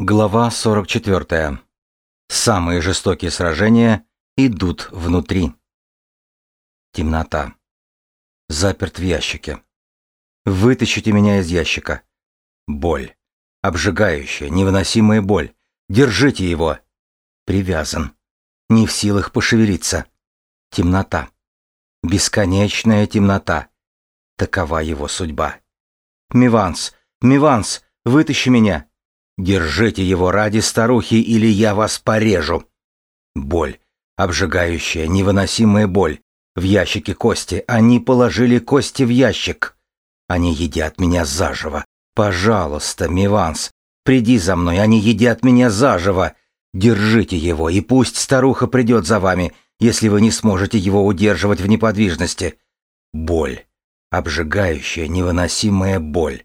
Глава 44. Самые жестокие сражения идут внутри. Темнота. Заперт в ящике. Вытащите меня из ящика. Боль. Обжигающая, невыносимая боль. Держите его. Привязан. Не в силах пошевелиться. Темнота. Бесконечная темнота. Такова его судьба. Миванс, Миванс, вытащи меня. Держите его ради старухи, или я вас порежу. Боль. Обжигающая, невыносимая боль. В ящике кости. Они положили кости в ящик. Они едят меня заживо. Пожалуйста, Миванс, приди за мной. Они едят меня заживо. Держите его, и пусть старуха придет за вами, если вы не сможете его удерживать в неподвижности. Боль. Обжигающая, невыносимая боль.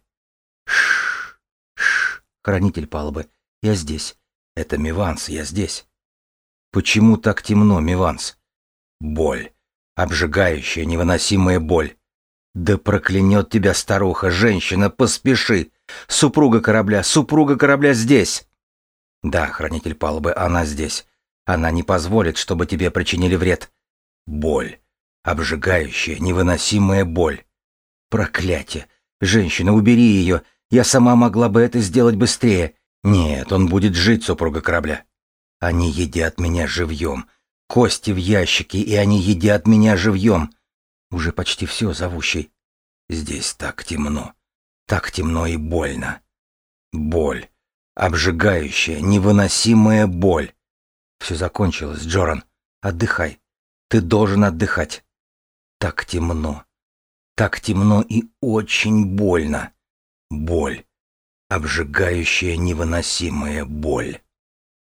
Хранитель палубы. Я здесь. Это Миванс, я здесь. Почему так темно, Миванс? Боль. Обжигающая, невыносимая боль. Да проклянет тебя старуха, женщина, поспеши. Супруга корабля, супруга корабля здесь. Да, хранитель палубы, она здесь. Она не позволит, чтобы тебе причинили вред. Боль. Обжигающая, невыносимая боль. Проклятие. Женщина, убери ее. Я сама могла бы это сделать быстрее. Нет, он будет жить, супруга корабля. Они едят меня живьем. Кости в ящике, и они едят меня живьем. Уже почти все, зовущий. Здесь так темно. Так темно и больно. Боль. Обжигающая, невыносимая боль. Все закончилось, Джоран. Отдыхай. Ты должен отдыхать. Так темно. Так темно и очень больно. Боль. Обжигающая невыносимая боль.